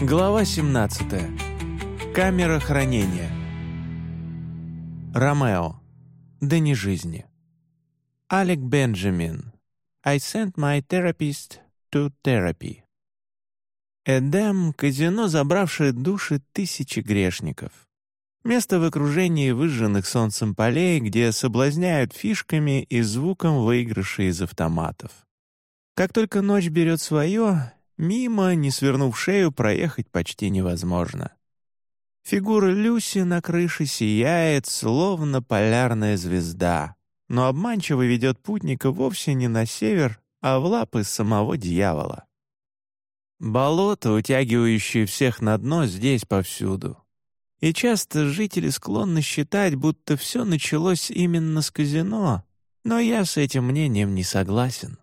Глава 17. Камера хранения. Ромео. Дни жизни. Алек Бенджамин. I sent my therapist to therapy. Эдем — казино, забравшее души тысячи грешников. Место в окружении выжженных солнцем полей, где соблазняют фишками и звуком выигрышей из автоматов. Как только ночь берет свое, Мимо, не свернув шею, проехать почти невозможно. Фигура Люси на крыше сияет, словно полярная звезда, но обманчиво ведет путника вовсе не на север, а в лапы самого дьявола. Болото, утягивающее всех на дно, здесь повсюду. И часто жители склонны считать, будто все началось именно с казино, но я с этим мнением не согласен.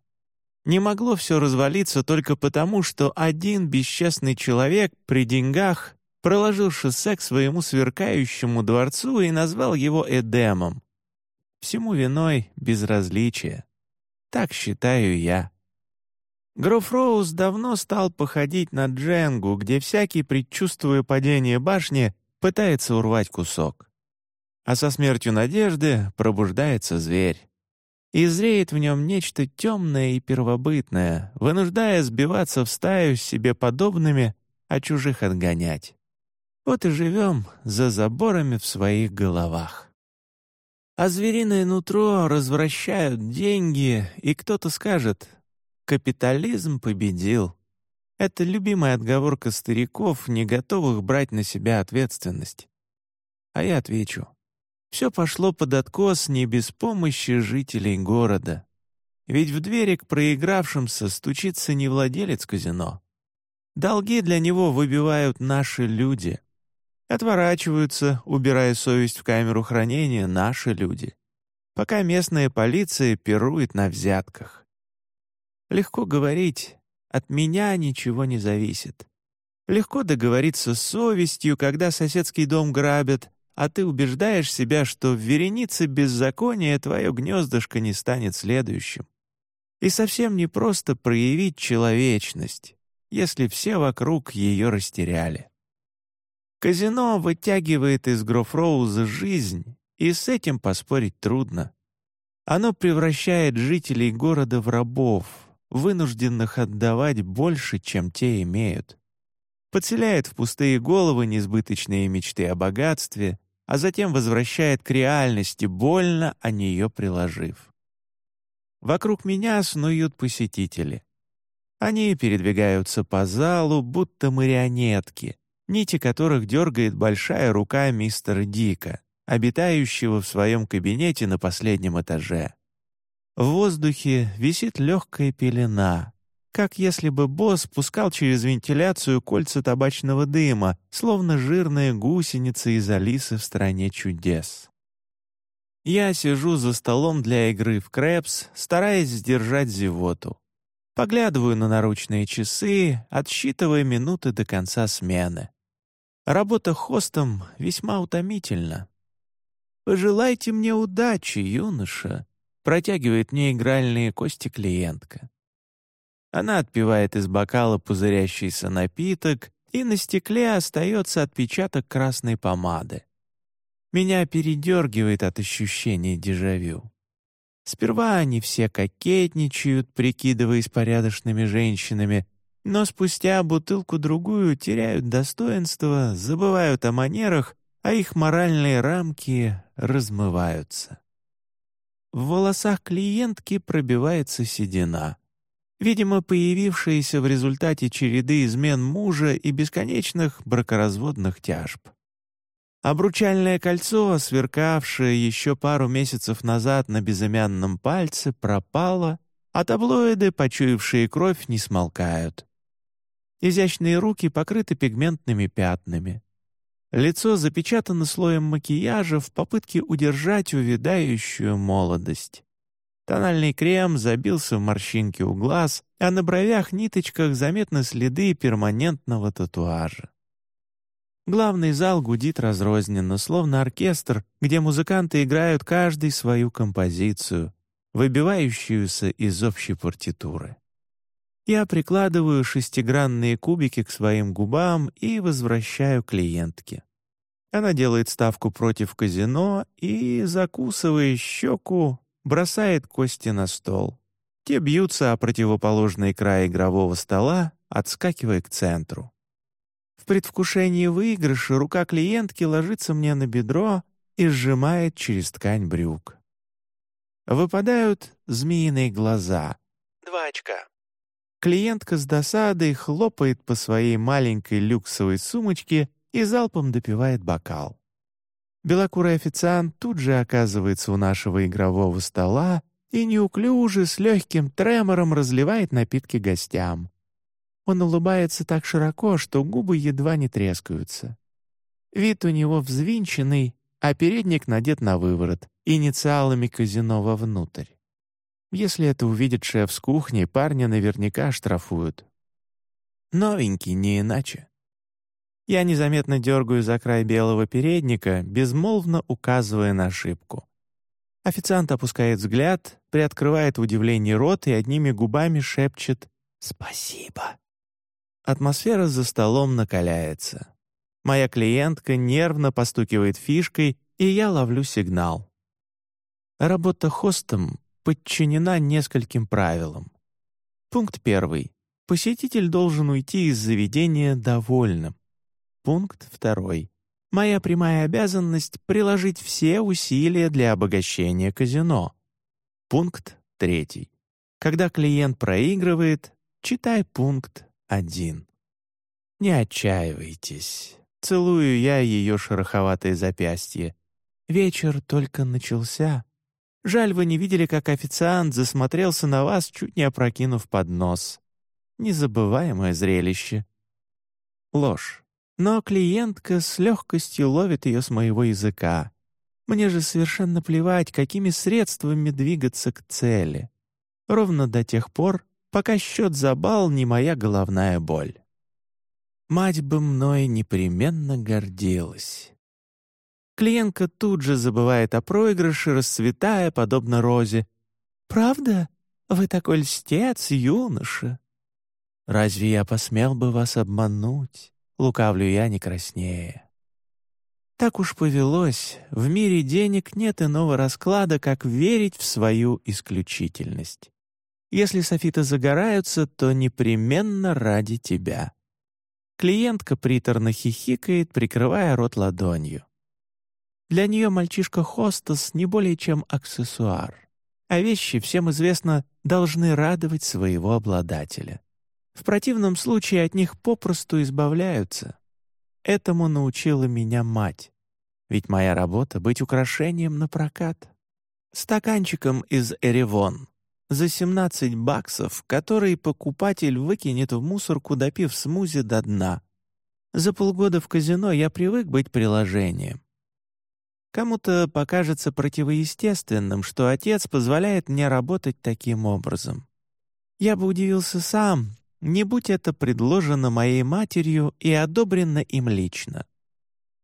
Не могло все развалиться только потому, что один бесчестный человек при деньгах проложил шоссе к своему сверкающему дворцу и назвал его Эдемом. Всему виной безразличие. Так считаю я. Гроф Роуз давно стал походить на Дженгу, где всякий, предчувствуя падение башни, пытается урвать кусок. А со смертью надежды пробуждается зверь и зреет в нем нечто темное и первобытное, вынуждая сбиваться в стаю с себе подобными, а чужих отгонять. Вот и живем за заборами в своих головах. А звериное нутро развращают деньги, и кто-то скажет «капитализм победил». Это любимая отговорка стариков, не готовых брать на себя ответственность. А я отвечу все пошло под откос не без помощи жителей города. Ведь в двери к проигравшимся стучится не владелец казино. Долги для него выбивают наши люди. Отворачиваются, убирая совесть в камеру хранения, наши люди. Пока местная полиция пирует на взятках. Легко говорить, от меня ничего не зависит. Легко договориться с совестью, когда соседский дом грабят, а ты убеждаешь себя, что в веренице беззакония твое гнездышко не станет следующим. И совсем не просто проявить человечность, если все вокруг ее растеряли. Казино вытягивает из Грофроуза жизнь, и с этим поспорить трудно. Оно превращает жителей города в рабов, вынужденных отдавать больше, чем те имеют. Подселяет в пустые головы несбыточные мечты о богатстве, а затем возвращает к реальности, больно о нее приложив. Вокруг меня снуют посетители. Они передвигаются по залу, будто марионетки, нити которых дергает большая рука мистера Дика, обитающего в своем кабинете на последнем этаже. В воздухе висит легкая пелена, как если бы босс пускал через вентиляцию кольца табачного дыма, словно жирная гусеница из Алисы в «Стране чудес». Я сижу за столом для игры в крэпс, стараясь сдержать зевоту. Поглядываю на наручные часы, отсчитывая минуты до конца смены. Работа хостом весьма утомительна. «Пожелайте мне удачи, юноша», — протягивает мне игральные кости клиентка. Она отпивает из бокала пузырящийся напиток, и на стекле остается отпечаток красной помады. Меня передергивает от ощущения дежавю. Сперва они все кокетничают, прикидываясь порядочными женщинами, но спустя бутылку-другую теряют достоинство, забывают о манерах, а их моральные рамки размываются. В волосах клиентки пробивается седина видимо, появившиеся в результате череды измен мужа и бесконечных бракоразводных тяжб. Обручальное кольцо, сверкавшее еще пару месяцев назад на безымянном пальце, пропало, а таблоиды, почуявшие кровь, не смолкают. Изящные руки покрыты пигментными пятнами. Лицо запечатано слоем макияжа в попытке удержать увядающую молодость. Тональный крем забился в морщинки у глаз, а на бровях-ниточках заметны следы перманентного татуажа. Главный зал гудит разрозненно, словно оркестр, где музыканты играют каждый свою композицию, выбивающуюся из общей партитуры. Я прикладываю шестигранные кубики к своим губам и возвращаю клиентке. Она делает ставку против казино и, закусывая щеку, бросает кости на стол. Те бьются о противоположный край игрового стола, отскакивая к центру. В предвкушении выигрыша рука клиентки ложится мне на бедро и сжимает через ткань брюк. Выпадают змеиные глаза. Два очка. Клиентка с досадой хлопает по своей маленькой люксовой сумочке и залпом допивает бокал. Белокурый официант тут же оказывается у нашего игрового стола и неуклюже, с легким тремором разливает напитки гостям. Он улыбается так широко, что губы едва не трескаются. Вид у него взвинченный, а передник надет на выворот, инициалами казино вовнутрь. Если это увидит шеф с кухни, парня наверняка штрафуют. Новенький, не иначе. Я незаметно дергаю за край белого передника, безмолвно указывая на ошибку. Официант опускает взгляд, приоткрывает в удивлении рот и одними губами шепчет «Спасибо». Атмосфера за столом накаляется. Моя клиентка нервно постукивает фишкой, и я ловлю сигнал. Работа хостом подчинена нескольким правилам. Пункт первый. Посетитель должен уйти из заведения довольным. Пункт второй. Моя прямая обязанность — приложить все усилия для обогащения казино. Пункт третий. Когда клиент проигрывает, читай пункт один. Не отчаивайтесь. Целую я ее шероховатое запястье. Вечер только начался. Жаль, вы не видели, как официант засмотрелся на вас, чуть не опрокинув поднос. Незабываемое зрелище. Ложь. Но клиентка с легкостью ловит ее с моего языка. Мне же совершенно плевать, какими средствами двигаться к цели. Ровно до тех пор, пока счет за бал не моя головная боль. Мать бы мной непременно гордилась. Клиентка тут же забывает о проигрыше, расцветая, подобно розе. «Правда? Вы такой льстец, юноша!» «Разве я посмел бы вас обмануть?» — лукавлю я не краснее. Так уж повелось, в мире денег нет иного расклада, как верить в свою исключительность. Если софиты загораются, то непременно ради тебя. Клиентка приторно хихикает, прикрывая рот ладонью. Для нее мальчишка-хостес не более чем аксессуар, а вещи, всем известно, должны радовать своего обладателя. В противном случае от них попросту избавляются. Этому научила меня мать. Ведь моя работа — быть украшением на прокат. Стаканчиком из Эревон. За 17 баксов, который покупатель выкинет в мусорку, допив смузи до дна. За полгода в казино я привык быть приложением. Кому-то покажется противоестественным, что отец позволяет мне работать таким образом. Я бы удивился сам, не будь это предложено моей матерью и одобрено им лично.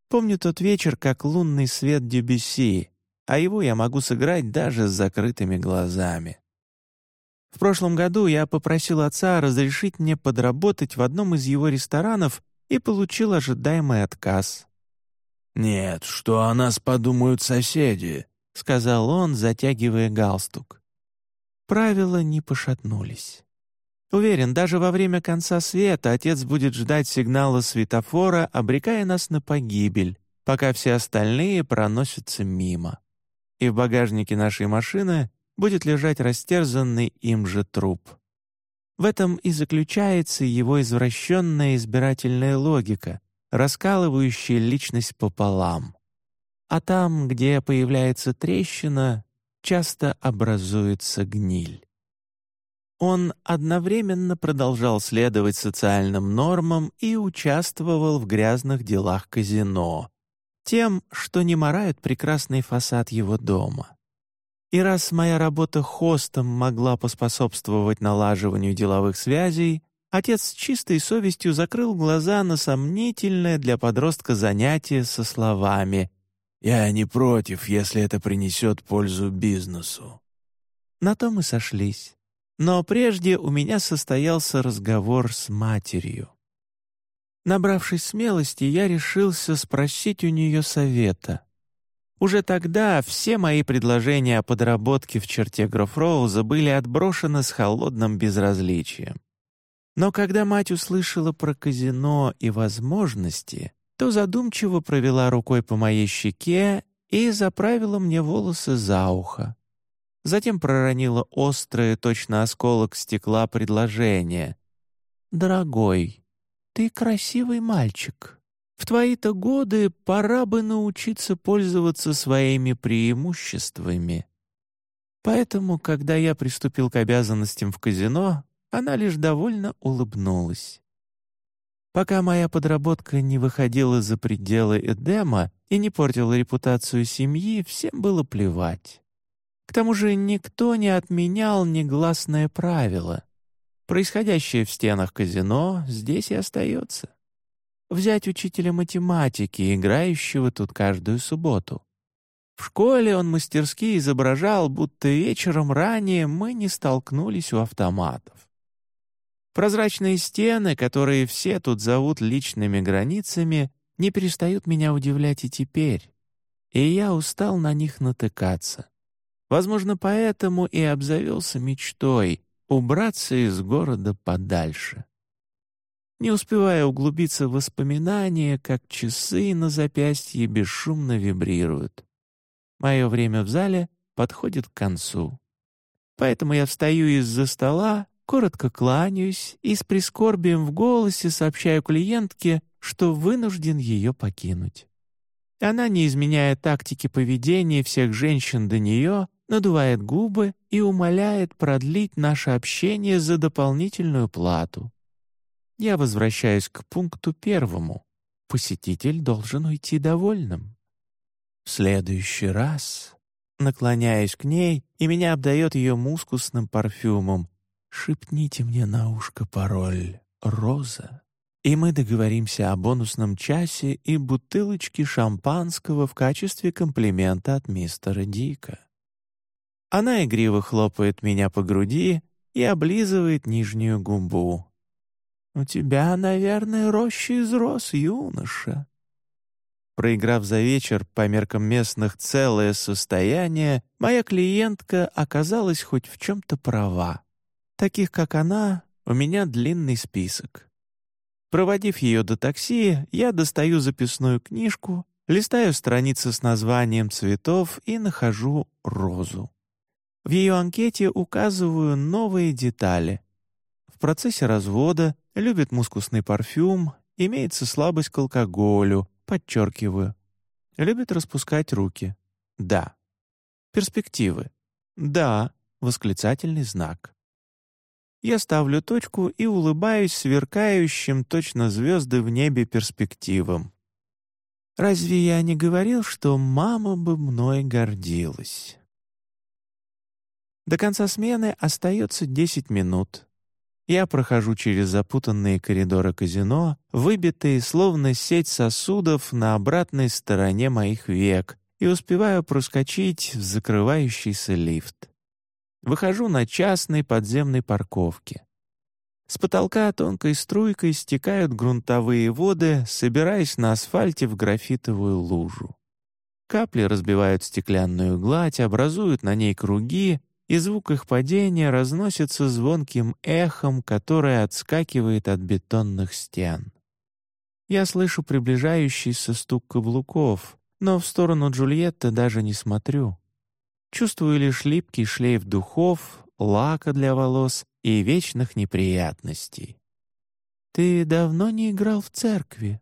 Помню тот вечер как лунный свет Дебюсси, а его я могу сыграть даже с закрытыми глазами. В прошлом году я попросил отца разрешить мне подработать в одном из его ресторанов и получил ожидаемый отказ. «Нет, что о нас подумают соседи», — сказал он, затягивая галстук. Правила не пошатнулись. Уверен, даже во время конца света отец будет ждать сигнала светофора, обрекая нас на погибель, пока все остальные проносятся мимо. И в багажнике нашей машины будет лежать растерзанный им же труп. В этом и заключается его извращенная избирательная логика — раскалывающие личность пополам. А там, где появляется трещина, часто образуется гниль. Он одновременно продолжал следовать социальным нормам и участвовал в грязных делах казино, тем, что не морают прекрасный фасад его дома. И раз моя работа хостом могла поспособствовать налаживанию деловых связей, Отец с чистой совестью закрыл глаза на сомнительное для подростка занятие со словами «Я не против, если это принесет пользу бизнесу». На то мы сошлись. Но прежде у меня состоялся разговор с матерью. Набравшись смелости, я решился спросить у нее совета. Уже тогда все мои предложения о подработке в черте Грофроуза были отброшены с холодным безразличием. Но когда мать услышала про казино и возможности, то задумчиво провела рукой по моей щеке и заправила мне волосы за ухо. Затем проронила острое, точно осколок стекла предложение. «Дорогой, ты красивый мальчик. В твои-то годы пора бы научиться пользоваться своими преимуществами. Поэтому, когда я приступил к обязанностям в казино, она лишь довольно улыбнулась. Пока моя подработка не выходила за пределы Эдема и не портила репутацию семьи, всем было плевать. К тому же никто не отменял негласное правило. Происходящее в стенах казино здесь и остается взять учителя математики, играющего тут каждую субботу. В школе он мастерски изображал, будто вечером ранее мы не столкнулись у автоматов. Прозрачные стены, которые все тут зовут личными границами, не перестают меня удивлять и теперь, и я устал на них натыкаться. Возможно, поэтому и обзавелся мечтой убраться из города подальше не успевая углубиться в воспоминания, как часы на запястье бесшумно вибрируют. Мое время в зале подходит к концу. Поэтому я встаю из-за стола, коротко кланяюсь и с прискорбием в голосе сообщаю клиентке, что вынужден ее покинуть. Она, не изменяя тактики поведения всех женщин до нее, надувает губы и умоляет продлить наше общение за дополнительную плату. Я возвращаюсь к пункту первому. Посетитель должен уйти довольным. В следующий раз, наклоняясь к ней, и меня обдает ее мускусным парфюмом, шепните мне на ушко пароль «Роза», и мы договоримся о бонусном часе и бутылочке шампанского в качестве комплимента от мистера Дика. Она игриво хлопает меня по груди и облизывает нижнюю губу. «У тебя, наверное, роща из роз, юноша». Проиграв за вечер по меркам местных целое состояние, моя клиентка оказалась хоть в чем-то права. Таких, как она, у меня длинный список. Проводив ее до такси, я достаю записную книжку, листаю страницы с названием цветов и нахожу розу. В ее анкете указываю новые детали. В процессе развода Любит мускусный парфюм, имеется слабость к алкоголю, подчеркиваю. Любит распускать руки. Да. Перспективы. Да. Восклицательный знак. Я ставлю точку и улыбаюсь сверкающим точно звезды в небе перспективам. Разве я не говорил, что мама бы мной гордилась? До конца смены остается десять минут. Я прохожу через запутанные коридоры казино, выбитые словно сеть сосудов на обратной стороне моих век, и успеваю проскочить в закрывающийся лифт. Выхожу на частной подземной парковке. С потолка тонкой струйкой стекают грунтовые воды, собираясь на асфальте в графитовую лужу. Капли разбивают стеклянную гладь, образуют на ней круги, и звук их падения разносится звонким эхом, которое отскакивает от бетонных стен. Я слышу приближающийся стук каблуков, но в сторону Джульетты даже не смотрю. Чувствую лишь липкий шлейф духов, лака для волос и вечных неприятностей. «Ты давно не играл в церкви?»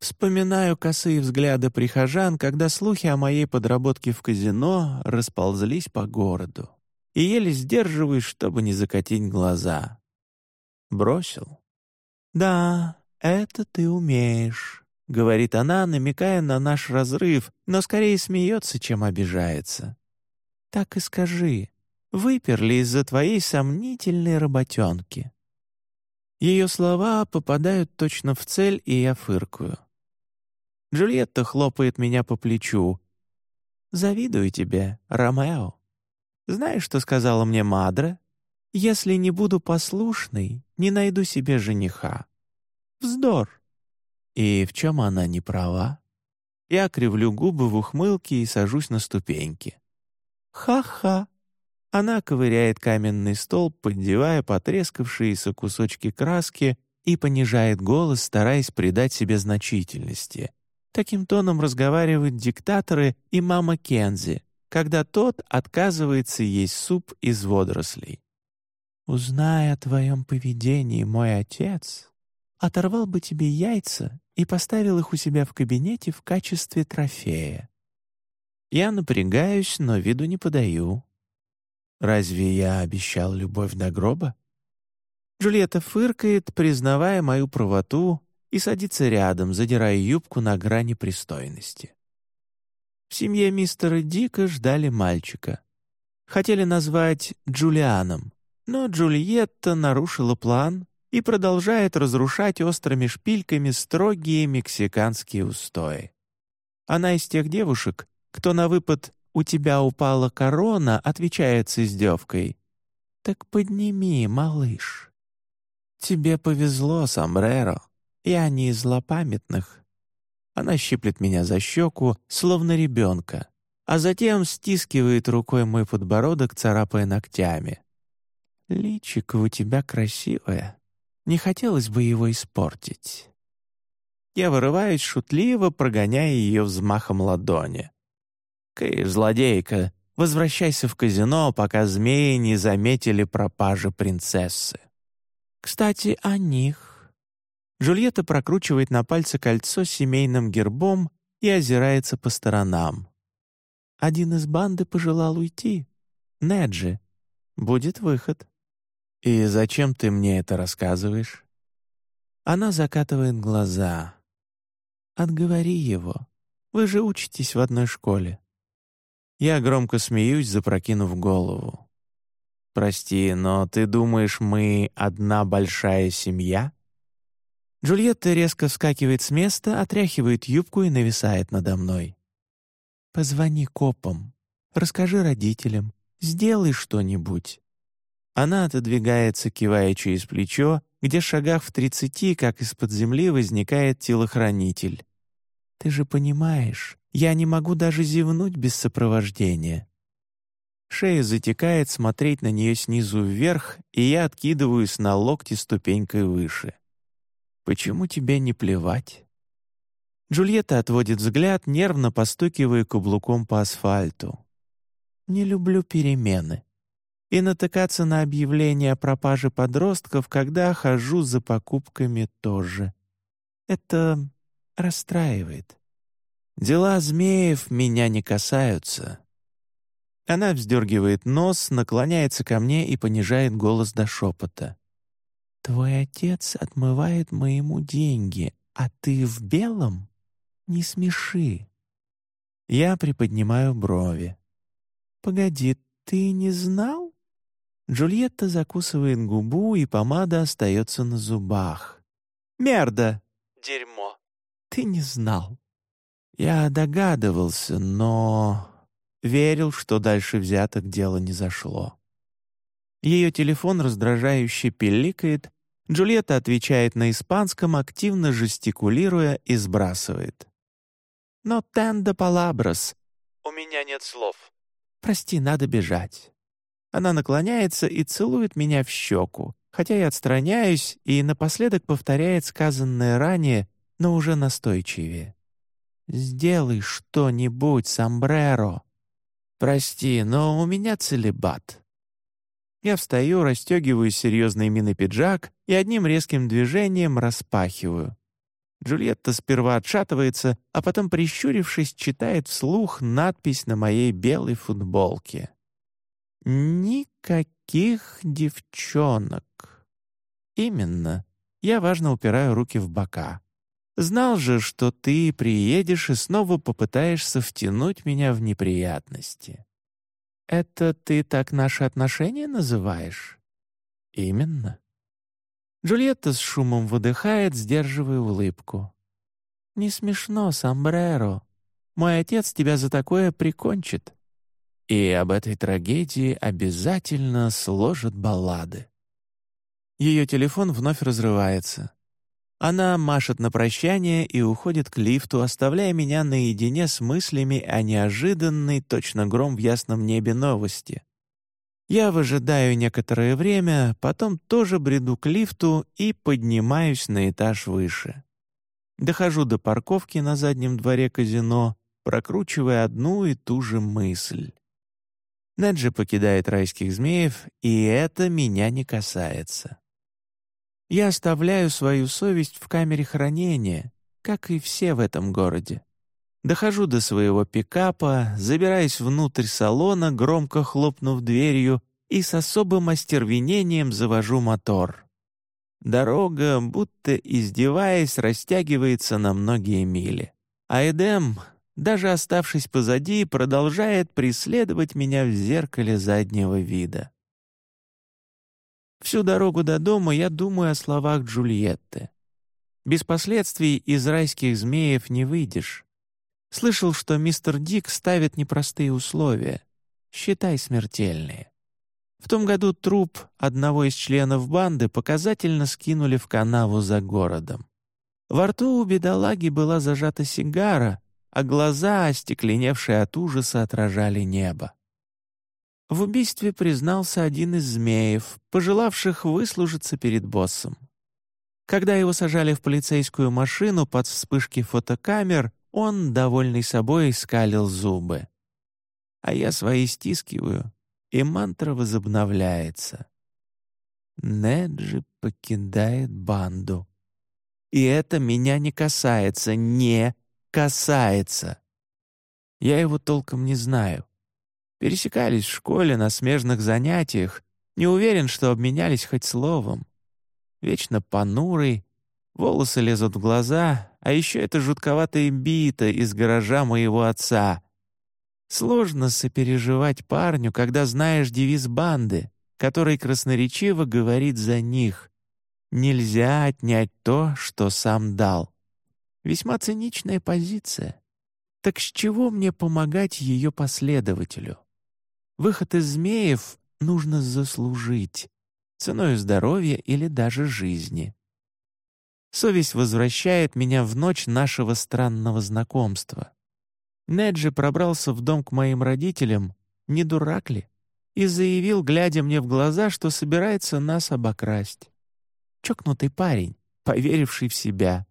Вспоминаю косые взгляды прихожан, когда слухи о моей подработке в казино расползлись по городу. И еле сдерживаюсь, чтобы не закатить глаза. Бросил. «Да, это ты умеешь», — говорит она, намекая на наш разрыв, но скорее смеется, чем обижается. «Так и скажи, выперли из-за твоей сомнительной работенки». Ее слова попадают точно в цель, и я фыркую. Джульетта хлопает меня по плечу. «Завидую тебе, Ромео. Знаешь, что сказала мне Мадре? Если не буду послушной, не найду себе жениха. Вздор. И в чем она не права? Я кривлю губы в ухмылке и сажусь на ступеньки. Ха-ха. Она ковыряет каменный стол, поддевая потрескавшиеся кусочки краски и понижает голос, стараясь придать себе значительности. Таким тоном разговаривают диктаторы и мама Кензи, когда тот отказывается есть суп из водорослей. «Узнай о твоем поведении, мой отец, оторвал бы тебе яйца и поставил их у себя в кабинете в качестве трофея. Я напрягаюсь, но виду не подаю. Разве я обещал любовь до гроба? Джульетта фыркает, признавая мою правоту, и садится рядом, задирая юбку на грани пристойности. В семье мистера Дика ждали мальчика. Хотели назвать Джулианом, но Джульетта нарушила план и продолжает разрушать острыми шпильками строгие мексиканские устои. Она из тех девушек, кто на выпад «у тебя упала корона» отвечает с издевкой. «Так подними, малыш». «Тебе повезло, Самбреро. Я не из злопамятных». Она щиплет меня за щеку, словно ребенка, а затем стискивает рукой мой подбородок, царапая ногтями. «Личико у тебя красивое. Не хотелось бы его испортить». Я вырываюсь шутливо, прогоняя ее взмахом ладони. «Кыш, злодейка, возвращайся в казино, пока змеи не заметили пропажи принцессы». «Кстати, о них». Джульетта прокручивает на пальце кольцо с семейным гербом и озирается по сторонам. Один из банды пожелал уйти. Неджи. Будет выход. «И зачем ты мне это рассказываешь?» Она закатывает глаза. «Отговори его. Вы же учитесь в одной школе». Я громко смеюсь, запрокинув голову. «Прости, но ты думаешь, мы одна большая семья?» Джульетта резко вскакивает с места, отряхивает юбку и нависает надо мной. «Позвони копам, расскажи родителям, сделай что-нибудь. Она отодвигается, кивая через плечо, где в шагах в тридцати, как из-под земли, возникает телохранитель. «Ты же понимаешь, я не могу даже зевнуть без сопровождения». Шея затекает смотреть на нее снизу вверх, и я откидываюсь на локти ступенькой выше. «Почему тебе не плевать?» Джульетта отводит взгляд, нервно постукивая каблуком по асфальту. «Не люблю перемены и натыкаться на объявления о пропаже подростков, когда хожу за покупками тоже. Это расстраивает. Дела змеев меня не касаются. Она вздергивает нос, наклоняется ко мне и понижает голос до шепота. «Твой отец отмывает моему деньги, а ты в белом? Не смеши». Я приподнимаю брови. «Погоди, ты не знал?» Джульетта закусывает губу, и помада остается на зубах. «Мерда!» «Дерьмо!» «Ты не знал!» Я догадывался, но... Верил, что дальше взяток дело не зашло. Ее телефон раздражающе пиликает, Джульетта отвечает на испанском, активно жестикулируя и сбрасывает. «Но тендо палаброс». «У меня нет слов». «Прости, надо бежать». Она наклоняется и целует меня в щеку, хотя я отстраняюсь и напоследок повторяет сказанное ранее, но уже настойчивее. «Сделай что-нибудь, Самбреро!» «Прости, но у меня целебат». Я встаю, расстегиваю серьезный мины пиджак и одним резким движением распахиваю. Джульетта сперва отшатывается, а потом, прищурившись, читает вслух надпись на моей белой футболке. «Никаких девчонок». «Именно. Я важно упираю руки в бока. Знал же, что ты приедешь и снова попытаешься втянуть меня в неприятности». «Это ты так наши отношения называешь?» «Именно». Джульетта с шумом выдыхает, сдерживая улыбку. «Не смешно, Самбреро. Мой отец тебя за такое прикончит». И об этой трагедии обязательно сложат баллады. Ее телефон вновь разрывается. Она машет на прощание и уходит к лифту, оставляя меня наедине с мыслями о неожиданной, точно гром в ясном небе новости. Я выжидаю некоторое время, потом тоже бреду к лифту и поднимаюсь на этаж выше. Дохожу до парковки на заднем дворе казино, прокручивая одну и ту же мысль. Неджи покидает райских змеев, и это меня не касается. Я оставляю свою совесть в камере хранения, как и все в этом городе. Дохожу до своего пикапа, забираюсь внутрь салона, громко хлопнув дверью, и с особым остервенением завожу мотор. Дорога, будто издеваясь, растягивается на многие мили. А Эдем, даже оставшись позади, продолжает преследовать меня в зеркале заднего вида. Всю дорогу до дома я думаю о словах Джульетты. Без последствий из райских змеев не выйдешь. Слышал, что мистер Дик ставит непростые условия. Считай смертельные. В том году труп одного из членов банды показательно скинули в канаву за городом. Во рту у бедолаги была зажата сигара, а глаза, остекленевшие от ужаса, отражали небо. В убийстве признался один из змеев, пожелавших выслужиться перед боссом. Когда его сажали в полицейскую машину под вспышки фотокамер, он, довольный собой, скалил зубы. А я свои стискиваю, и мантра возобновляется. Неджи покидает банду. И это меня не касается, не касается. Я его толком не знаю. Пересекались в школе на смежных занятиях, не уверен, что обменялись хоть словом. Вечно понурый, волосы лезут в глаза, а еще это жутковатая бита из гаража моего отца. Сложно сопереживать парню, когда знаешь девиз банды, который красноречиво говорит за них. Нельзя отнять то, что сам дал. Весьма циничная позиция. Так с чего мне помогать ее последователю? Выход из змеев нужно заслужить, ценой здоровья или даже жизни. Совесть возвращает меня в ночь нашего странного знакомства. Неджи пробрался в дом к моим родителям, не дурак ли, и заявил, глядя мне в глаза, что собирается нас обокрасть. Чокнутый парень, поверивший в себя.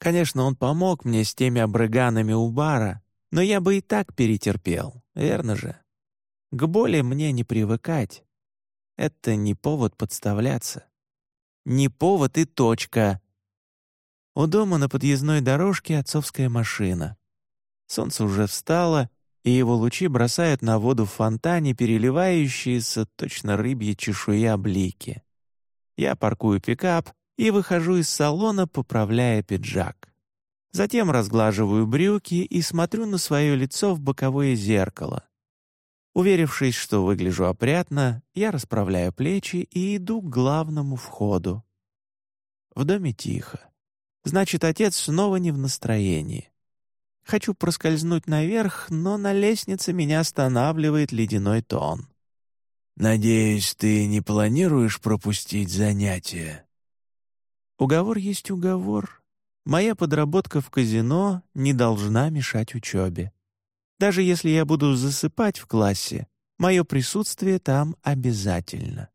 Конечно, он помог мне с теми обрыганами у бара, но я бы и так перетерпел, верно же? К боли мне не привыкать. Это не повод подставляться. Не повод и точка. У дома на подъездной дорожке отцовская машина. Солнце уже встало, и его лучи бросают на воду в фонтане переливающиеся точно рыбьи чешуя блики. Я паркую пикап и выхожу из салона, поправляя пиджак. Затем разглаживаю брюки и смотрю на свое лицо в боковое зеркало. Уверившись, что выгляжу опрятно, я расправляю плечи и иду к главному входу. В доме тихо. Значит, отец снова не в настроении. Хочу проскользнуть наверх, но на лестнице меня останавливает ледяной тон. «Надеюсь, ты не планируешь пропустить занятия?» Уговор есть уговор. Моя подработка в казино не должна мешать учебе. Даже если я буду засыпать в классе, мое присутствие там обязательно.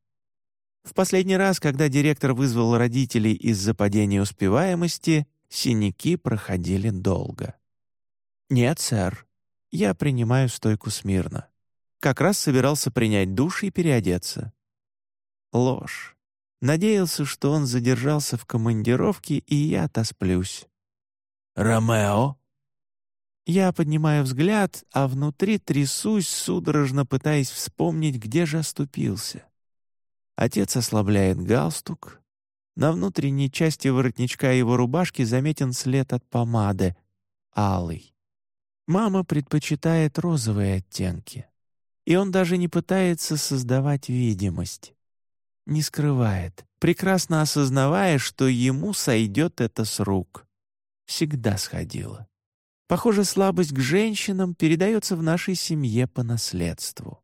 В последний раз, когда директор вызвал родителей из-за падения успеваемости, синяки проходили долго. «Нет, сэр, я принимаю стойку смирно. Как раз собирался принять душ и переодеться». Ложь. Надеялся, что он задержался в командировке, и я отосплюсь. «Ромео?» Я поднимаю взгляд, а внутри трясусь, судорожно пытаясь вспомнить, где же оступился. Отец ослабляет галстук. На внутренней части воротничка его рубашки заметен след от помады, алый. Мама предпочитает розовые оттенки. И он даже не пытается создавать видимость. Не скрывает, прекрасно осознавая, что ему сойдет это с рук. Всегда сходило. Похоже, слабость к женщинам передается в нашей семье по наследству.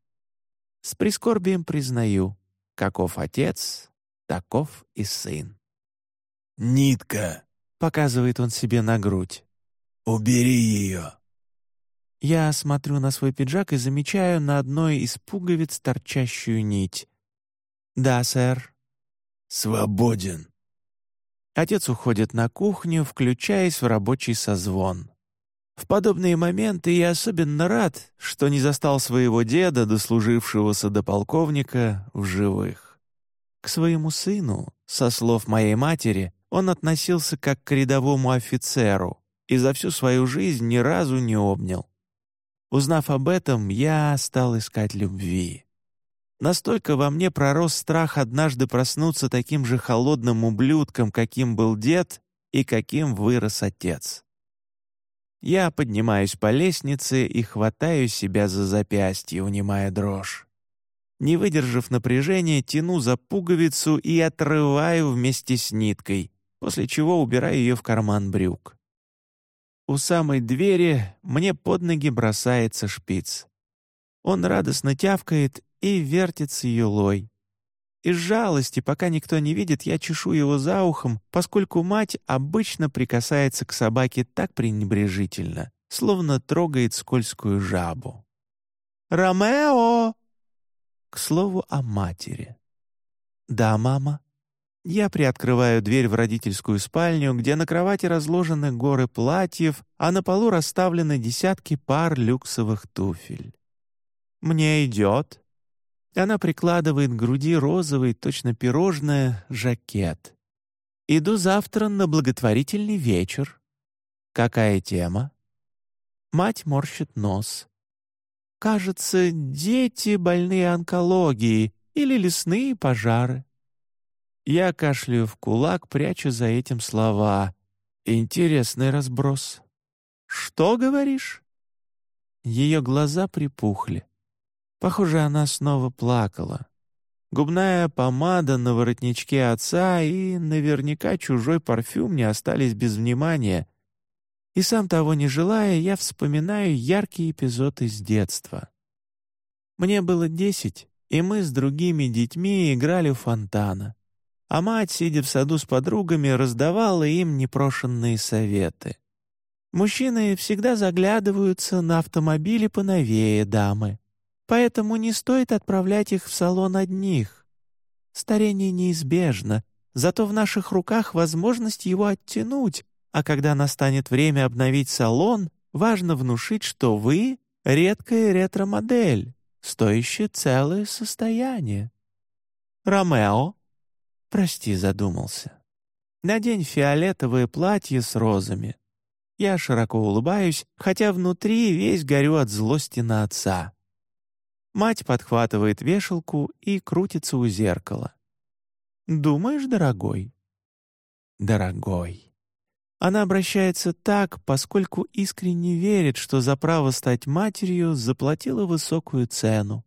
С прискорбием признаю, каков отец, таков и сын. «Нитка!» — показывает он себе на грудь. «Убери ее!» Я смотрю на свой пиджак и замечаю на одной из пуговиц торчащую нить. «Да, сэр». «Свободен». Отец уходит на кухню, включаясь в рабочий созвон. В подобные моменты я особенно рад, что не застал своего деда, дослужившегося до полковника, в живых. К своему сыну, со слов моей матери, он относился как к рядовому офицеру и за всю свою жизнь ни разу не обнял. Узнав об этом, я стал искать любви. Настолько во мне пророс страх однажды проснуться таким же холодным ублюдком, каким был дед и каким вырос отец. Я поднимаюсь по лестнице и хватаю себя за запястье, унимая дрожь. Не выдержав напряжения, тяну за пуговицу и отрываю вместе с ниткой, после чего убираю ее в карман брюк. У самой двери мне под ноги бросается шпиц. Он радостно тявкает и вертится юлой. Из жалости, пока никто не видит, я чешу его за ухом, поскольку мать обычно прикасается к собаке так пренебрежительно, словно трогает скользкую жабу. «Ромео!» К слову о матери. «Да, мама». Я приоткрываю дверь в родительскую спальню, где на кровати разложены горы платьев, а на полу расставлены десятки пар люксовых туфель. «Мне идет», она прикладывает к груди розовый, точно пирожное, жакет. «Иду завтра на благотворительный вечер». «Какая тема?» Мать морщит нос. «Кажется, дети больные онкологией или лесные пожары». Я кашляю в кулак, прячу за этим слова. Интересный разброс. «Что говоришь?» Ее глаза припухли. Похоже, она снова плакала. Губная помада на воротничке отца и наверняка чужой парфюм не остались без внимания. И сам того не желая, я вспоминаю яркий эпизод из детства. Мне было десять, и мы с другими детьми играли в фонтана. А мать, сидя в саду с подругами, раздавала им непрошенные советы. Мужчины всегда заглядываются на автомобили поновее дамы поэтому не стоит отправлять их в салон одних. Старение неизбежно, зато в наших руках возможность его оттянуть, а когда настанет время обновить салон, важно внушить, что вы — редкая ретро-модель, стоящая целое состояние. «Ромео?» «Прости, задумался. Надень фиолетовое платье с розами». Я широко улыбаюсь, хотя внутри весь горю от злости на отца. Мать подхватывает вешалку и крутится у зеркала. «Думаешь, дорогой?» «Дорогой». Она обращается так, поскольку искренне верит, что за право стать матерью заплатила высокую цену.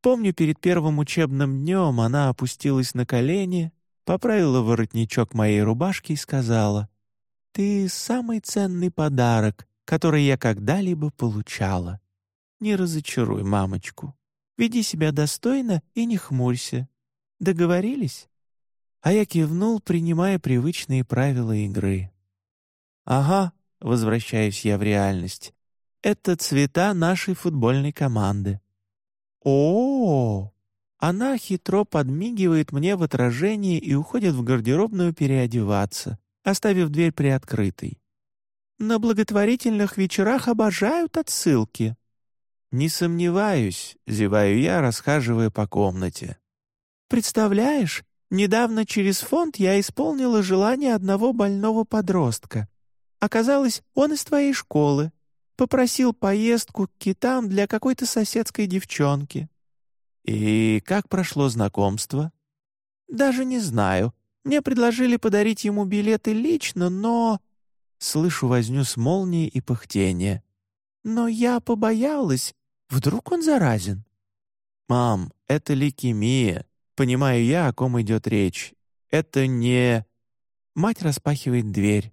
Помню, перед первым учебным днем она опустилась на колени, поправила воротничок моей рубашки и сказала, «Ты самый ценный подарок, который я когда-либо получала. Не разочаруй мамочку. Веди себя достойно и не хмурься. Договорились?» А я кивнул, принимая привычные правила игры. «Ага», — возвращаюсь я в реальность, — «это цвета нашей футбольной команды». О, -о, -о, Она хитро подмигивает мне в отражении и уходит в гардеробную переодеваться, оставив дверь приоткрытой. «На благотворительных вечерах обожают отсылки», «Не сомневаюсь», — зеваю я, расхаживая по комнате. «Представляешь, недавно через фонд я исполнила желание одного больного подростка. Оказалось, он из твоей школы. Попросил поездку к китам для какой-то соседской девчонки». «И как прошло знакомство?» «Даже не знаю. Мне предложили подарить ему билеты лично, но...» Слышу возню с молнией и пыхтение. Но я побоялась. Вдруг он заразен? «Мам, это лейкемия. Понимаю я, о ком идет речь. Это не...» Мать распахивает дверь.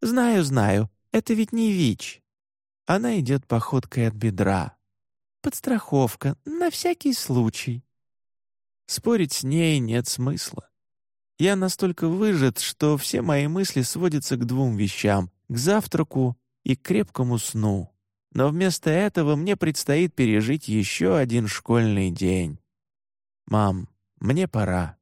«Знаю, знаю. Это ведь не ВИЧ. Она идет походкой от бедра. Подстраховка, на всякий случай. Спорить с ней нет смысла. Я настолько выжат, что все мои мысли сводятся к двум вещам — к завтраку и к крепкому сну. Но вместо этого мне предстоит пережить еще один школьный день. «Мам, мне пора».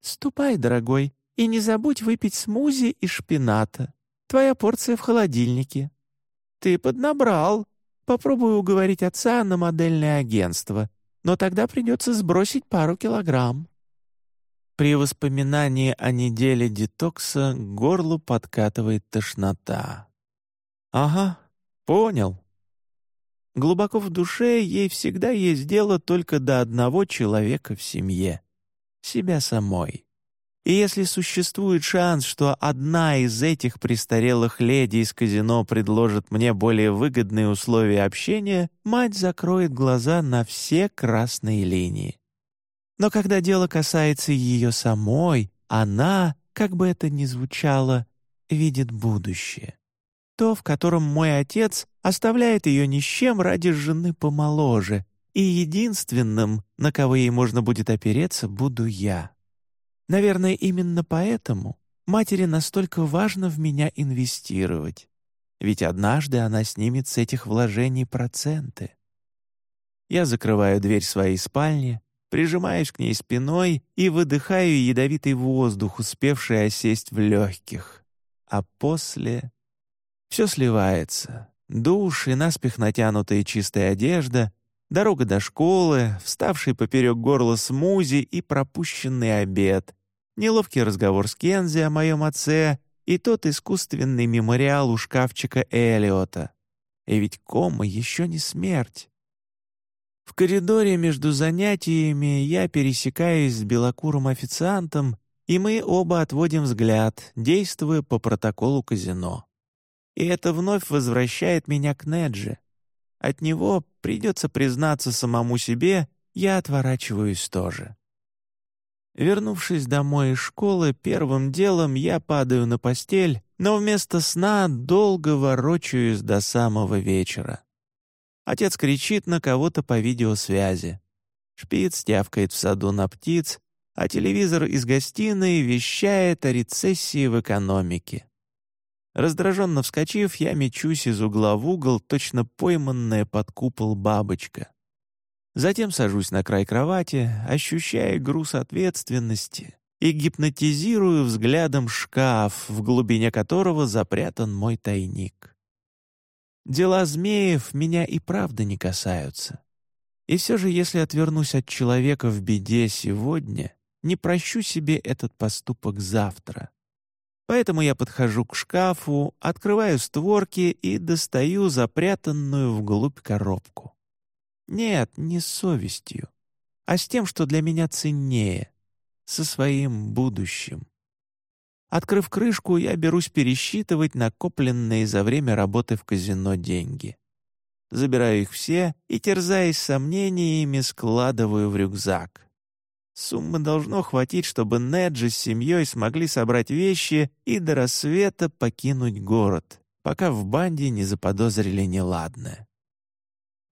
«Ступай, дорогой, и не забудь выпить смузи и шпината. Твоя порция в холодильнике». «Ты поднабрал. Попробую уговорить отца на модельное агентство, но тогда придется сбросить пару килограмм». При воспоминании о неделе детокса к горлу подкатывает тошнота. «Ага, понял». Глубоко в душе ей всегда есть дело только до одного человека в семье — себя самой. И если существует шанс, что одна из этих престарелых леди из казино предложит мне более выгодные условия общения, мать закроет глаза на все красные линии. Но когда дело касается ее самой, она, как бы это ни звучало, видит будущее. То, в котором мой отец оставляет ее ни с чем ради жены помоложе, и единственным, на кого ей можно будет опереться, буду я. Наверное, именно поэтому матери настолько важно в меня инвестировать. Ведь однажды она снимет с этих вложений проценты. Я закрываю дверь своей спальни, прижимаюсь к ней спиной и выдыхаю ядовитый воздух, успевший осесть в легких. А после... Все сливается. Душ и наспех натянутая чистая одежда, дорога до школы, вставший поперек горла смузи и пропущенный обед, неловкий разговор с Кензи о моем отце и тот искусственный мемориал у шкафчика Элиота. И ведь кома еще не смерть. В коридоре между занятиями я пересекаюсь с белокурым официантом, и мы оба отводим взгляд, действуя по протоколу казино. И это вновь возвращает меня к Неджи. От него, придется признаться самому себе, я отворачиваюсь тоже. Вернувшись домой из школы, первым делом я падаю на постель, но вместо сна долго ворочаюсь до самого вечера. Отец кричит на кого-то по видеосвязи. Шпиц тявкает в саду на птиц, а телевизор из гостиной вещает о рецессии в экономике. Раздраженно вскочив, я мечусь из угла в угол, точно пойманная под купол бабочка. Затем сажусь на край кровати, ощущая груз ответственности и гипнотизирую взглядом шкаф, в глубине которого запрятан мой тайник. Дела змеев меня и правда не касаются. И все же, если отвернусь от человека в беде сегодня, не прощу себе этот поступок завтра. Поэтому я подхожу к шкафу, открываю створки и достаю запрятанную вглубь коробку. Нет, не с совестью, а с тем, что для меня ценнее, со своим будущим. Открыв крышку, я берусь пересчитывать накопленные за время работы в казино деньги. Забираю их все и, терзаясь сомнениями, складываю в рюкзак. Суммы должно хватить, чтобы Неджи с семьей смогли собрать вещи и до рассвета покинуть город, пока в банде не заподозрили неладное.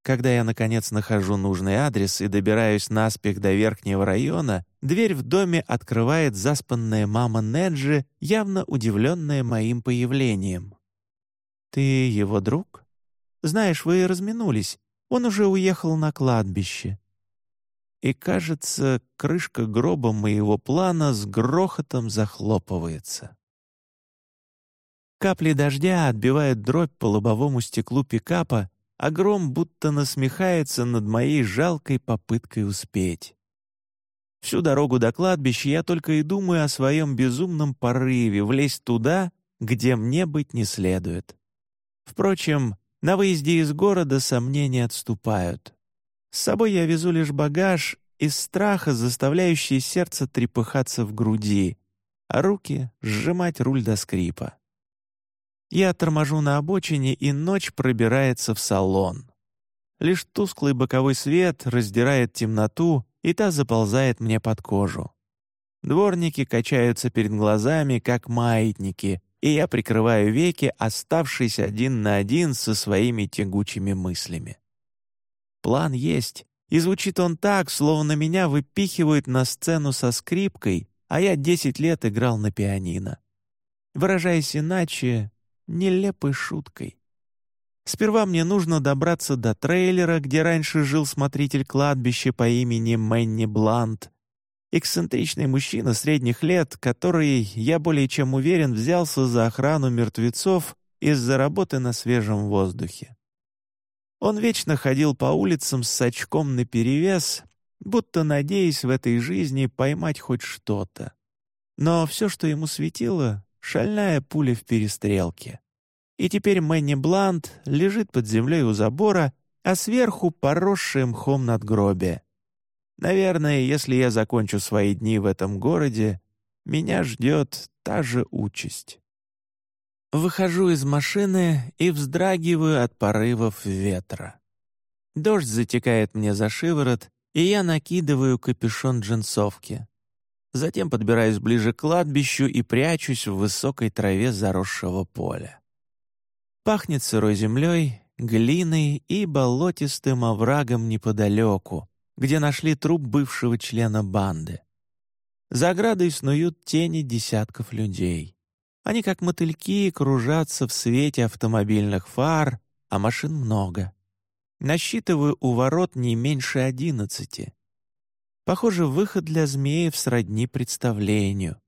Когда я, наконец, нахожу нужный адрес и добираюсь наспех до верхнего района, дверь в доме открывает заспанная мама Неджи, явно удивленная моим появлением. «Ты его друг? Знаешь, вы разминулись. Он уже уехал на кладбище». И, кажется, крышка гроба моего плана с грохотом захлопывается. Капли дождя отбивают дробь по лобовому стеклу пикапа, а гром будто насмехается над моей жалкой попыткой успеть. Всю дорогу до кладбища я только и думаю о своем безумном порыве влезть туда, где мне быть не следует. Впрочем, на выезде из города сомнения отступают. С собой я везу лишь багаж из страха, заставляющий сердце трепыхаться в груди, а руки — сжимать руль до скрипа. Я торможу на обочине, и ночь пробирается в салон. Лишь тусклый боковой свет раздирает темноту, и та заползает мне под кожу. Дворники качаются перед глазами, как маятники, и я прикрываю веки, оставшись один на один со своими тягучими мыслями. План есть, и звучит он так, словно меня выпихивают на сцену со скрипкой, а я десять лет играл на пианино. Выражаясь иначе, нелепой шуткой. Сперва мне нужно добраться до трейлера, где раньше жил смотритель кладбища по имени Мэнни Блант, эксцентричный мужчина средних лет, который, я более чем уверен, взялся за охрану мертвецов из-за работы на свежем воздухе. Он вечно ходил по улицам с очком наперевес, будто надеясь в этой жизни поймать хоть что-то. Но все, что ему светило — шальная пуля в перестрелке. И теперь Мэнни Блант лежит под землей у забора, а сверху поросшее мхом надгробие. Наверное, если я закончу свои дни в этом городе, меня ждет та же участь. Выхожу из машины и вздрагиваю от порывов ветра. Дождь затекает мне за шиворот, и я накидываю капюшон джинсовки. Затем подбираюсь ближе к кладбищу и прячусь в высокой траве заросшего поля. Пахнет сырой землей, глиной и болотистым оврагом неподалеку, где нашли труп бывшего члена банды. За оградой снуют тени десятков людей. Они, как мотыльки, кружатся в свете автомобильных фар, а машин много. Насчитываю у ворот не меньше одиннадцати. Похоже, выход для змеев сродни представлению.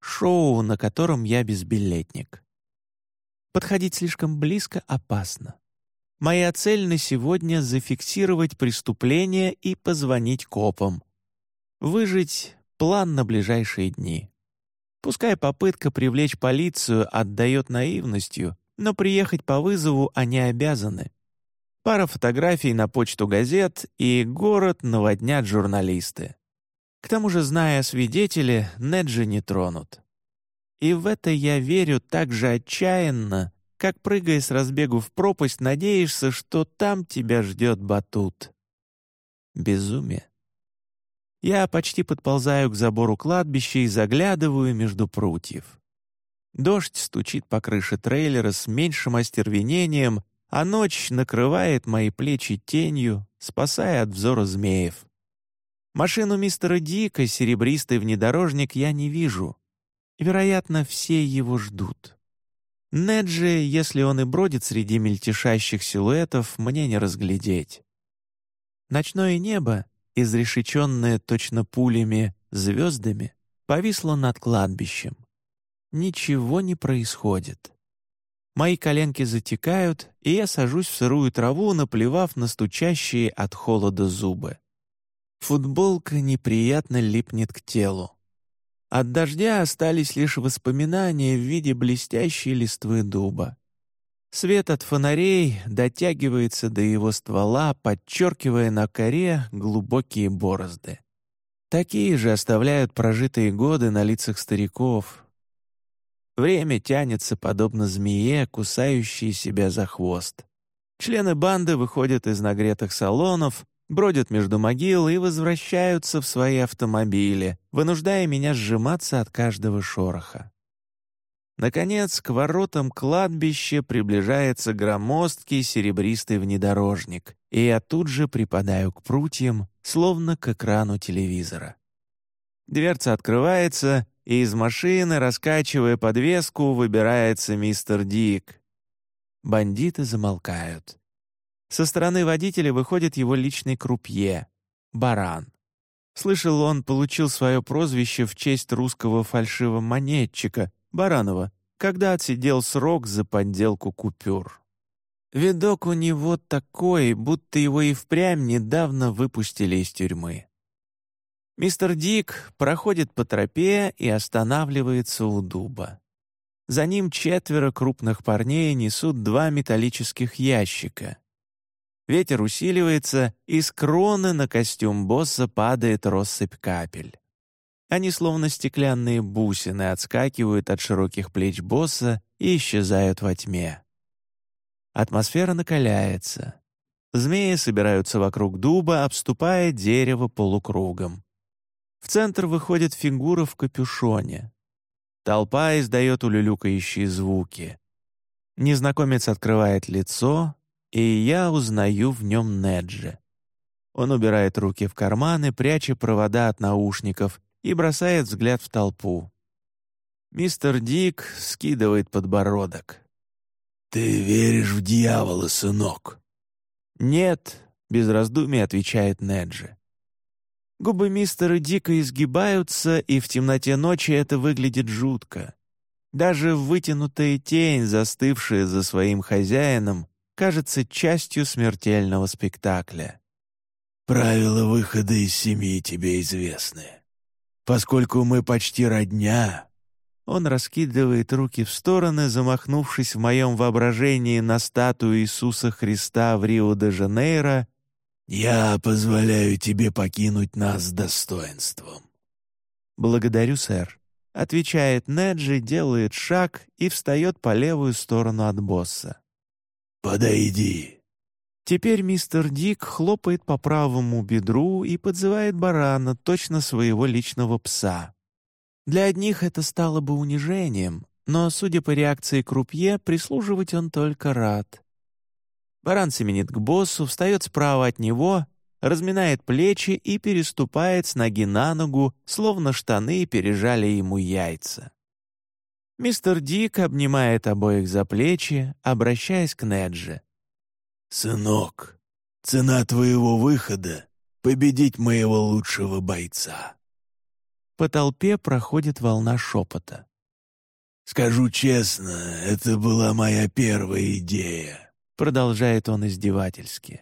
Шоу, на котором я безбилетник. Подходить слишком близко опасно. Моя цель на сегодня — зафиксировать преступление и позвонить копам. Выжить — план на ближайшие дни. Пускай попытка привлечь полицию отдает наивностью, но приехать по вызову они обязаны. Пара фотографий на почту газет, и город наводнят журналисты. К тому же, зная о свидетеле, Неджи не тронут. И в это я верю так же отчаянно, как, прыгая с разбегу в пропасть, надеешься, что там тебя ждет батут. Безумие. Я почти подползаю к забору кладбища и заглядываю между прутьев. Дождь стучит по крыше трейлера с меньшим остервенением, а ночь накрывает мои плечи тенью, спасая от взора змеев. Машину мистера Дика, серебристый внедорожник, я не вижу. Вероятно, все его ждут. Неджи, если он и бродит среди мельтешащих силуэтов, мне не разглядеть. Ночное небо, изрешеченное точно пулями звездами, повисло над кладбищем. Ничего не происходит. Мои коленки затекают, и я сажусь в сырую траву, наплевав на стучащие от холода зубы. Футболка неприятно липнет к телу. От дождя остались лишь воспоминания в виде блестящей листвы дуба. Свет от фонарей дотягивается до его ствола, подчеркивая на коре глубокие борозды. Такие же оставляют прожитые годы на лицах стариков. Время тянется, подобно змее, кусающей себя за хвост. Члены банды выходят из нагретых салонов, бродят между могил и возвращаются в свои автомобили, вынуждая меня сжиматься от каждого шороха. Наконец, к воротам кладбища приближается громоздкий серебристый внедорожник, и я тут же припадаю к прутьям, словно к экрану телевизора. Дверца открывается, и из машины, раскачивая подвеску, выбирается мистер Дик. Бандиты замолкают. Со стороны водителя выходит его личный крупье — Баран. Слышал, он получил свое прозвище в честь русского фальшивомонетчика Баранова, когда отсидел срок за подделку купюр. Видок у него такой, будто его и впрямь недавно выпустили из тюрьмы. Мистер Дик проходит по тропе и останавливается у дуба. За ним четверо крупных парней несут два металлических ящика. Ветер усиливается, и с кроны на костюм босса падает россыпь капель. Они словно стеклянные бусины отскакивают от широких плеч босса и исчезают во тьме. Атмосфера накаляется. Змеи собираются вокруг дуба, обступая дерево полукругом. В центр выходит фигура в капюшоне. Толпа издает улюлюкающие звуки. Незнакомец открывает лицо, и я узнаю в нем Неджи. Он убирает руки в карманы, пряча провода от наушников, и бросает взгляд в толпу. Мистер Дик скидывает подбородок. «Ты веришь в дьявола, сынок?» «Нет», — без раздумий отвечает Неджи. Губы мистера Дика изгибаются, и в темноте ночи это выглядит жутко. Даже вытянутая тень, застывшая за своим хозяином, кажется частью смертельного спектакля. «Правила выхода из семьи тебе известны. Поскольку мы почти родня...» Он раскидывает руки в стороны, замахнувшись в моем воображении на статую Иисуса Христа в Рио-де-Жанейро «Я позволяю тебе покинуть нас с достоинством». «Благодарю, сэр», — отвечает Неджи, делает шаг и встает по левую сторону от босса. «Подойди». Теперь мистер Дик хлопает по правому бедру и подзывает барана, точно своего личного пса. Для одних это стало бы унижением, но, судя по реакции крупье, прислуживать он только рад. Баран семенит к боссу, встает справа от него, разминает плечи и переступает с ноги на ногу, словно штаны пережали ему яйца. Мистер Дик обнимает обоих за плечи, обращаясь к Неджи. «Сынок, цена твоего выхода — победить моего лучшего бойца». По толпе проходит волна шепота. «Скажу честно, это была моя первая идея. Продолжает он издевательски.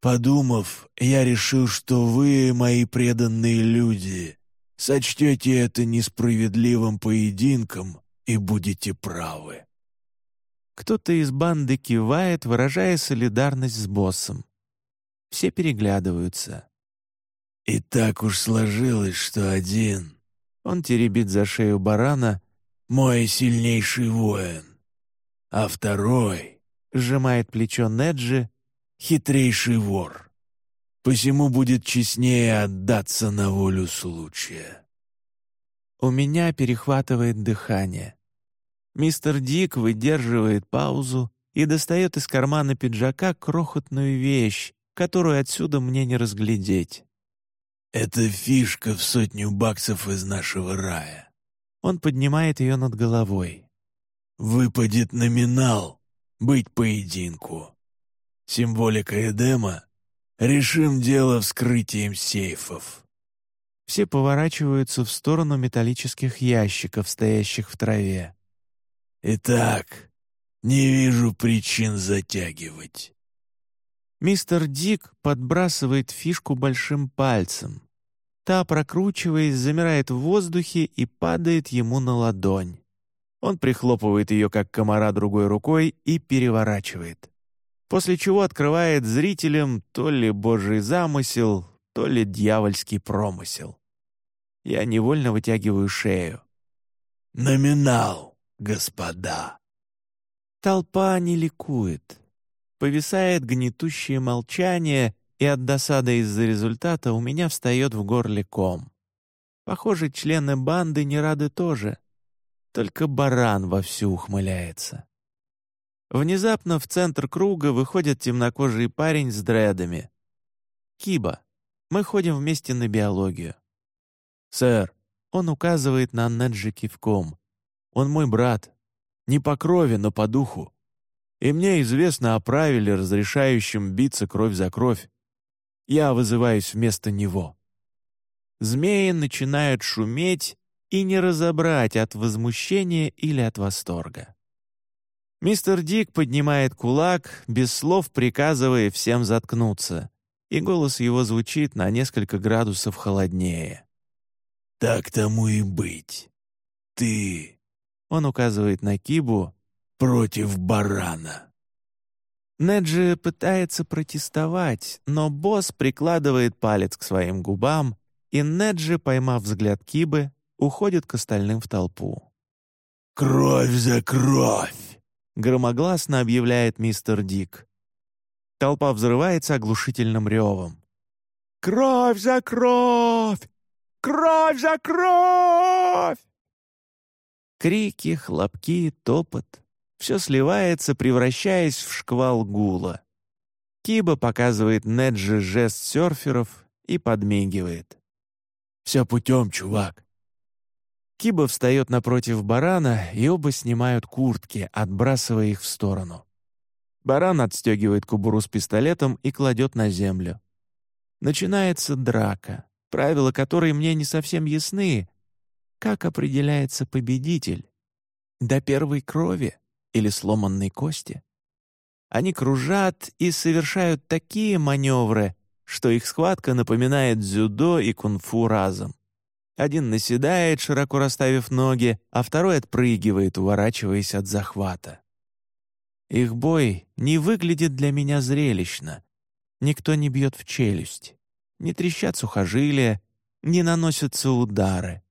«Подумав, я решил, что вы, мои преданные люди, сочтете это несправедливым поединком и будете правы». Кто-то из банды кивает, выражая солидарность с боссом. Все переглядываются. «И так уж сложилось, что один...» Он теребит за шею барана. «Мой сильнейший воин, а второй...» сжимает плечо Неджи, хитрейший вор. Посему будет честнее отдаться на волю случая. У меня перехватывает дыхание. Мистер Дик выдерживает паузу и достает из кармана пиджака крохотную вещь, которую отсюда мне не разглядеть. «Это фишка в сотню баксов из нашего рая». Он поднимает ее над головой. «Выпадет номинал, быть поединку. Символика Эдема — решим дело вскрытием сейфов. Все поворачиваются в сторону металлических ящиков, стоящих в траве. Итак, не вижу причин затягивать. Мистер Дик подбрасывает фишку большим пальцем. Та, прокручиваясь, замирает в воздухе и падает ему на ладонь. Он прихлопывает ее, как комара, другой рукой и переворачивает. После чего открывает зрителям то ли божий замысел, то ли дьявольский промысел. Я невольно вытягиваю шею. «Номинал, господа!» Толпа не ликует. Повисает гнетущее молчание, и от досады из-за результата у меня встает в горле ком. Похоже, члены банды не рады тоже. Только баран вовсю ухмыляется. Внезапно в центр круга выходит темнокожий парень с дредами. «Киба, мы ходим вместе на биологию». «Сэр», — он указывает на Неджи кивком. «Он мой брат. Не по крови, но по духу. И мне известно о правиле, разрешающем биться кровь за кровь. Я вызываюсь вместо него». Змеи начинают шуметь, и не разобрать от возмущения или от восторга. Мистер Дик поднимает кулак, без слов приказывая всем заткнуться, и голос его звучит на несколько градусов холоднее. «Так тому и быть. Ты...» — он указывает на Кибу «против барана». Неджи пытается протестовать, но босс прикладывает палец к своим губам, и Неджи, поймав взгляд Кибы, уходит к остальным в толпу. «Кровь за кровь!» — громогласно объявляет мистер Дик. Толпа взрывается оглушительным ревом. «Кровь за кровь! Кровь за кровь!» Крики, хлопки, топот. Все сливается, превращаясь в шквал гула. Киба показывает Неджи жест серферов и подмигивает. «Все путем, чувак». Киба встает напротив барана, и оба снимают куртки, отбрасывая их в сторону. Баран отстегивает кубуру с пистолетом и кладет на землю. Начинается драка, правила которой мне не совсем ясны. Как определяется победитель? До первой крови или сломанной кости? Они кружат и совершают такие маневры, что их схватка напоминает дзюдо и кунг-фу разом. Один наседает, широко расставив ноги, а второй отпрыгивает, уворачиваясь от захвата. Их бой не выглядит для меня зрелищно. Никто не бьет в челюсть, не трещат сухожилия, не наносятся удары.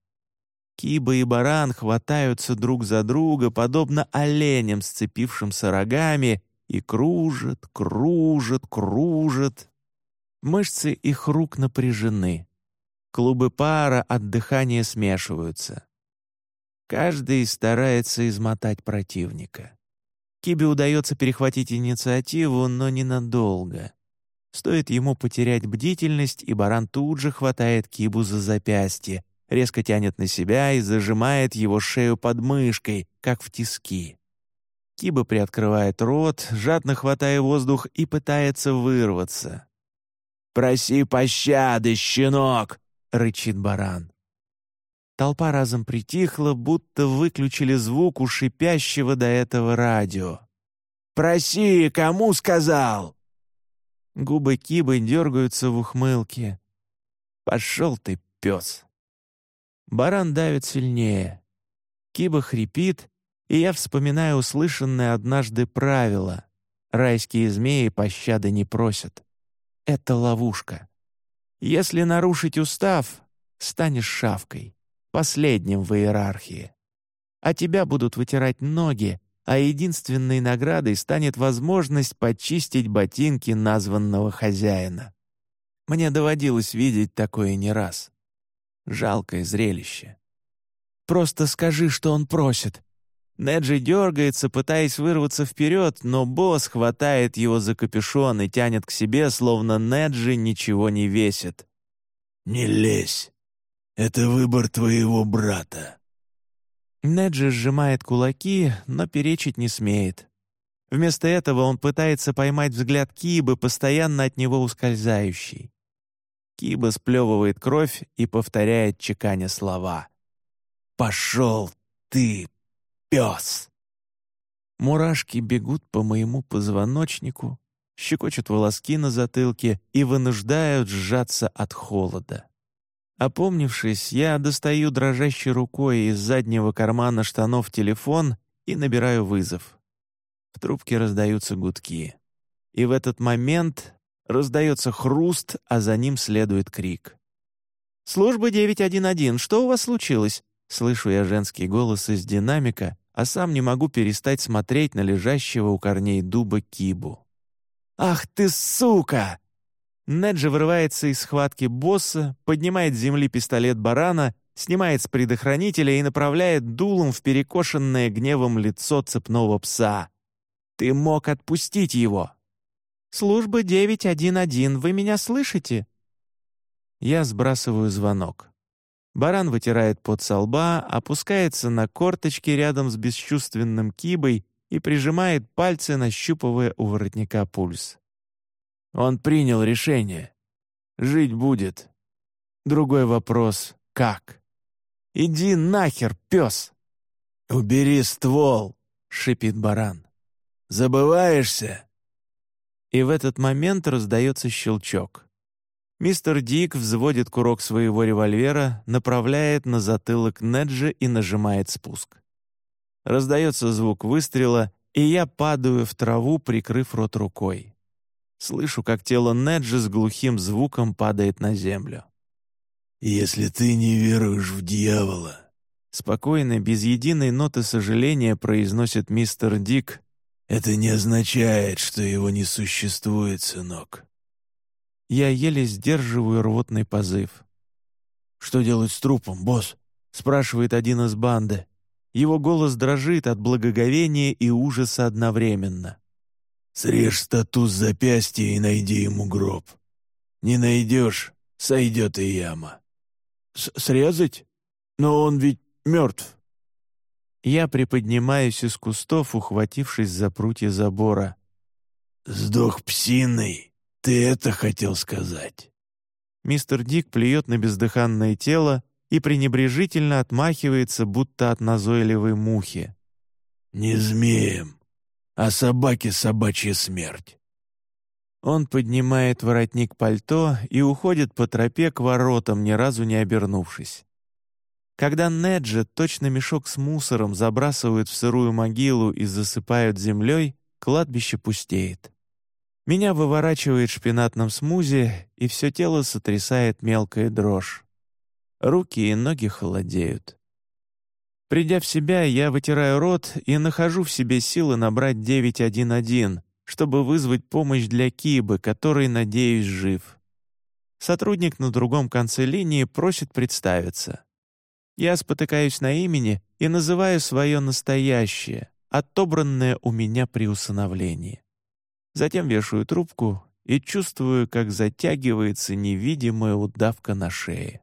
Киба и баран хватаются друг за друга, подобно оленям, сцепившимся рогами, и кружат, кружат, кружат. Мышцы их рук напряжены. Клубы пара от дыхания смешиваются. Каждый старается измотать противника. Кибе удается перехватить инициативу, но ненадолго. Стоит ему потерять бдительность, и баран тут же хватает Кибу за запястье, резко тянет на себя и зажимает его шею под мышкой, как в тиски. Киба приоткрывает рот, жадно хватая воздух и пытается вырваться. «Проси пощады, щенок!» — рычит баран. Толпа разом притихла, будто выключили звук у шипящего до этого радио. «Проси, кому сказал?» Губы Кибы дергаются в ухмылке. «Пошел ты, пес!» Баран давит сильнее. Киба хрипит, и я вспоминаю услышанное однажды правило. Райские змеи пощады не просят. Это ловушка. Если нарушить устав, станешь шавкой, последним в иерархии. А тебя будут вытирать ноги, а единственной наградой станет возможность почистить ботинки названного хозяина. Мне доводилось видеть такое не раз. Жалкое зрелище. «Просто скажи, что он просит». Неджи дергается, пытаясь вырваться вперед, но босс хватает его за капюшон и тянет к себе, словно Неджи ничего не весит. «Не лезь. Это выбор твоего брата». Неджи сжимает кулаки, но перечить не смеет. Вместо этого он пытается поймать взгляд Кибы, постоянно от него ускользающий. Киба сплевывает кровь и повторяет чеканя слова. «Пошел ты, пес!» Мурашки бегут по моему позвоночнику, щекочут волоски на затылке и вынуждают сжаться от холода. Опомнившись, я достаю дрожащей рукой из заднего кармана штанов телефон и набираю вызов. В трубке раздаются гудки. И в этот момент раздается хруст, а за ним следует крик. «Служба 911, что у вас случилось?» Слышу я женский голос из динамика, а сам не могу перестать смотреть на лежащего у корней дуба кибу. «Ах ты сука!» Неджи вырывается из схватки босса, поднимает с земли пистолет барана, снимает с предохранителя и направляет дулом в перекошенное гневом лицо цепного пса. «Ты мог отпустить его!» «Служба 911, вы меня слышите?» Я сбрасываю звонок. Баран вытирает пот со лба, опускается на корточки рядом с бесчувственным кибой и прижимает пальцы, нащупывая у воротника пульс. Он принял решение. Жить будет. Другой вопрос — как? «Иди нахер, пес!» «Убери ствол!» — шипит баран. «Забываешься?» И в этот момент раздается щелчок. Мистер Дик взводит курок своего револьвера, направляет на затылок Неджи и нажимает спуск. Раздается звук выстрела, и я падаю в траву, прикрыв рот рукой. Слышу, как тело Неджи с глухим звуком падает на землю. «Если ты не веруешь в дьявола...» Спокойно, без единой ноты сожаления произносит мистер Дик. «Это не означает, что его не существует, сынок». Я еле сдерживаю рвотный позыв. «Что делать с трупом, босс?» — спрашивает один из банды. Его голос дрожит от благоговения и ужаса одновременно. «Срежь стату с запястья и найди ему гроб. Не найдешь, сойдет и яма». С «Срезать? Но он ведь мертв». Я приподнимаюсь из кустов, ухватившись за прутья забора. «Сдох псиной, ты это хотел сказать?» Мистер Дик плюет на бездыханное тело и пренебрежительно отмахивается, будто от назойливой мухи. «Не змеем, а собаке собачья смерть». Он поднимает воротник пальто и уходит по тропе к воротам, ни разу не обернувшись. Когда Неджа, точно мешок с мусором, забрасывают в сырую могилу и засыпают землей, кладбище пустеет. Меня выворачивает шпинатным смузи, и все тело сотрясает мелкая дрожь. Руки и ноги холодеют. Придя в себя, я вытираю рот и нахожу в себе силы набрать 911, чтобы вызвать помощь для Кибы, который, надеюсь, жив. Сотрудник на другом конце линии просит представиться. Я спотыкаюсь на имени и называю свое настоящее, отобранное у меня при усыновлении. Затем вешаю трубку и чувствую, как затягивается невидимая удавка на шее.